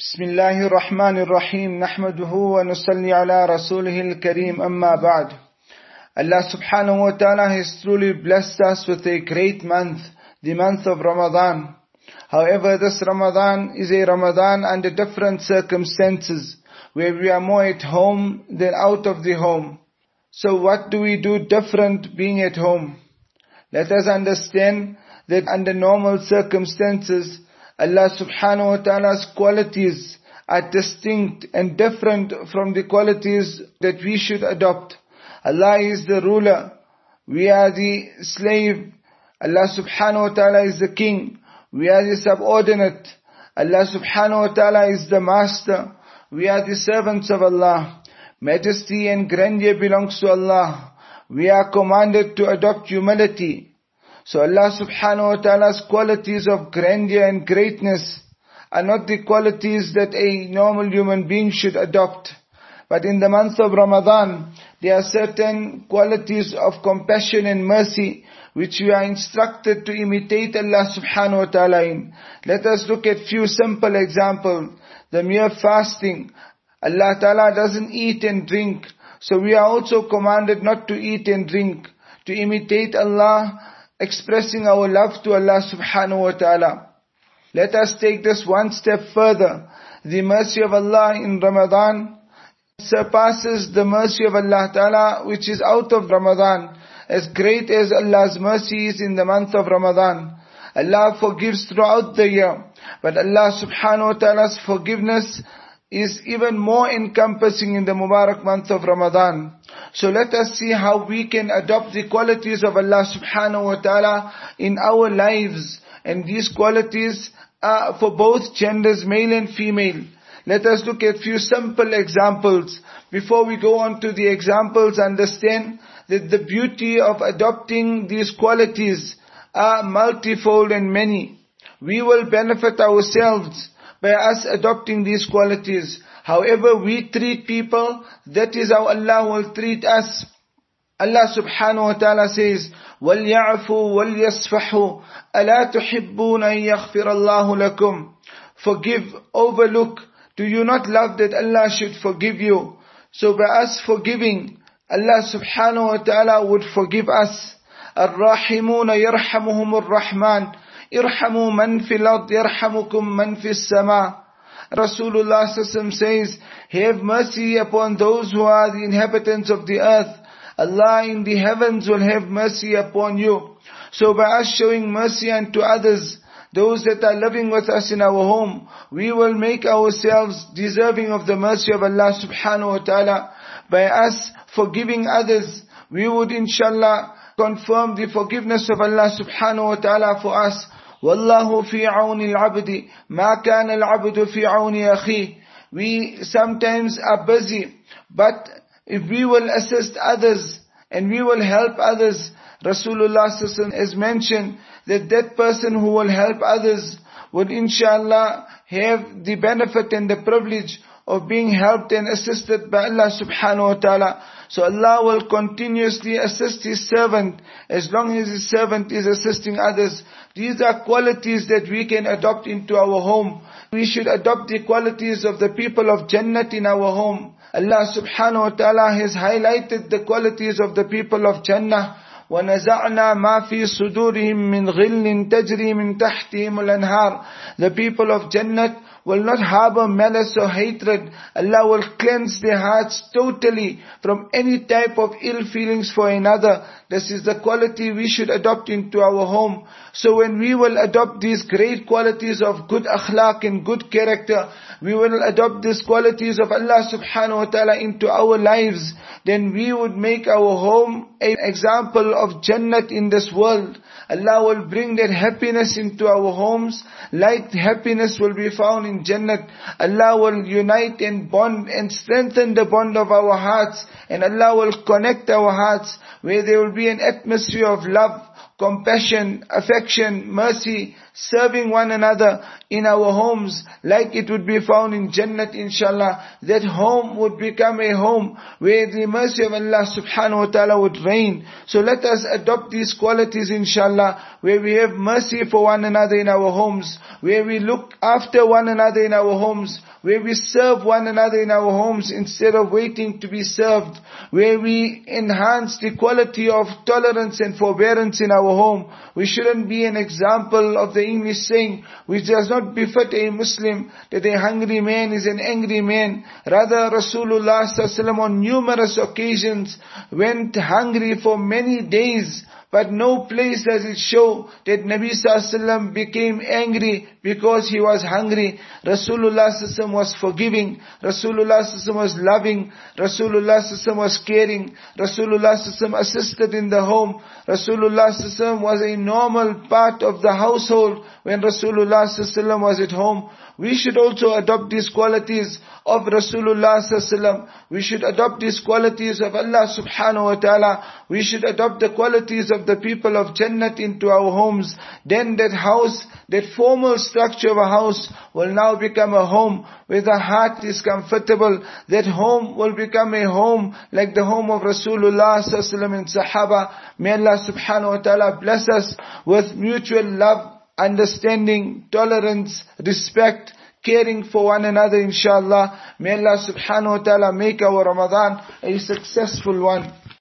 بسم الله الرحمن الرحيم نحمده ونصلي على رسوله الكريم أما بعد Allah subhanahu wa ta'ala has truly blessed us with a great month, the month of Ramadan. However, this Ramadan is a Ramadan under different circumstances, where we are more at home than out of the home. So what do we do different being at home? Let us understand that under normal circumstances, Allah subhanahu wa ta'ala's qualities are distinct and different from the qualities that we should adopt. Allah is the ruler. We are the slave. Allah subhanahu wa ta'ala is the king. We are the subordinate. Allah subhanahu wa ta'ala is the master. We are the servants of Allah. Majesty and grandeur belongs to Allah. We are commanded to adopt humility. So Allah subhanahu wa ta'ala's qualities of grandeur and greatness are not the qualities that a normal human being should adopt. But in the month of Ramadan, there are certain qualities of compassion and mercy which we are instructed to imitate Allah subhanahu wa ta'ala in. Let us look at few simple examples. The mere fasting. Allah ta'ala doesn't eat and drink. So we are also commanded not to eat and drink. To imitate Allah expressing our love to Allah subhanahu wa ta'ala. Let us take this one step further. The mercy of Allah in Ramadan surpasses the mercy of Allah ta'ala which is out of Ramadan. As great as Allah's mercy is in the month of Ramadan. Allah forgives throughout the year. But Allah subhanahu wa ta'ala's forgiveness is even more encompassing in the Mubarak month of Ramadan. So let us see how we can adopt the qualities of Allah subhanahu wa ta'ala in our lives. And these qualities are for both genders, male and female. Let us look at few simple examples. Before we go on to the examples, understand that the beauty of adopting these qualities are multifold and many. We will benefit ourselves by us adopting these qualities. However we treat people, that is how Allah will treat us. Allah subhanahu wa ta'ala says, وَلْيَعْفُوا وَلْيَصْفَحُوا أَلَا تُحِبُّونَ أَن يَغْفِرَ اللَّهُ لَكُمْ Forgive, overlook. Do you not love that Allah should forgive you? So by us forgiving, Allah subhanahu wa ta'ala would forgive us. الراحمون يرحمهم الرحمن ارحموا من في الأرض يرحمكم من في السماء Rasulullah says, have mercy upon those who are the inhabitants of the earth. Allah in the heavens will have mercy upon you. So by us showing mercy unto others, those that are living with us in our home, we will make ourselves deserving of the mercy of Allah subhanahu wa ta'ala. By us forgiving others, we would inshallah confirm the forgiveness of Allah subhanahu wa ta'ala for us. We sometimes are busy, but if we will assist others and we will help others, Rasulullah has mentioned that that person who will help others will inshallah have the benefit and the privilege of being helped and assisted by Allah subhanahu wa ta'ala. So Allah will continuously assist His servant as long as His servant is assisting others. These are qualities that we can adopt into our home. We should adopt the qualities of the people of Jannat in our home. Allah subhanahu wa ta'ala has highlighted the qualities of the people of Jannah. وَنَزَعْنَا مَا فِي صُدُورِهِم مِّنْ غِلٍّ تَجْرِي مِنْ تَحْتِهِمُ الْأَنْهَارِ The people of Jannat will not harbor malice or hatred. Allah will cleanse their hearts totally from any type of ill feelings for another. This is the quality we should adopt into our home. So when we will adopt these great qualities of good akhlaq and good character, we will adopt these qualities of Allah subhanahu wa ta'ala into our lives, then we would make our home an example of Jannat in this world. Allah will bring that happiness into our homes, like happiness will be found in Jannat. Allah will unite and bond and strengthen the bond of our hearts, and Allah will connect our hearts, where there will be an atmosphere of love, compassion, affection, mercy, serving one another in our homes like it would be found in Jannat inshallah. That home would become a home where the mercy of Allah subhanahu wa ta'ala would reign. So let us adopt these qualities inshallah where we have mercy for one another in our homes, where we look after one another in our homes, where we serve one another in our homes instead of waiting to be served, where we enhance the quality of tolerance and forbearance in our home. We shouldn't be an example of the English saying, which does not befit a Muslim, that a hungry man is an angry man. Rather, Rasulullah on numerous occasions went hungry for many days but no place does it show that Nabi Sallallahu became angry because he was hungry. Rasulullah Sallallahu was forgiving. Rasulullah Sallallahu was loving. Rasulullah Sallallahu was caring. Rasulullah Sallallahu assisted in the home. Rasulullah Sallallahu was a normal part of the household when Rasulullah Sallallahu was at home. We should also adopt these qualities of Rasulullah sallallahu We should adopt these qualities of Allah subhanahu wa ta'ala. We should adopt the qualities of the people of Jannat into our homes. Then that house, that formal structure of a house will now become a home where the heart is comfortable. That home will become a home like the home of Rasulullah sallallahu and Sahaba. May Allah subhanahu wa ta'ala bless us with mutual love understanding, tolerance, respect, caring for one another inshallah. May Allah subhanahu wa ta'ala make our Ramadan a successful one.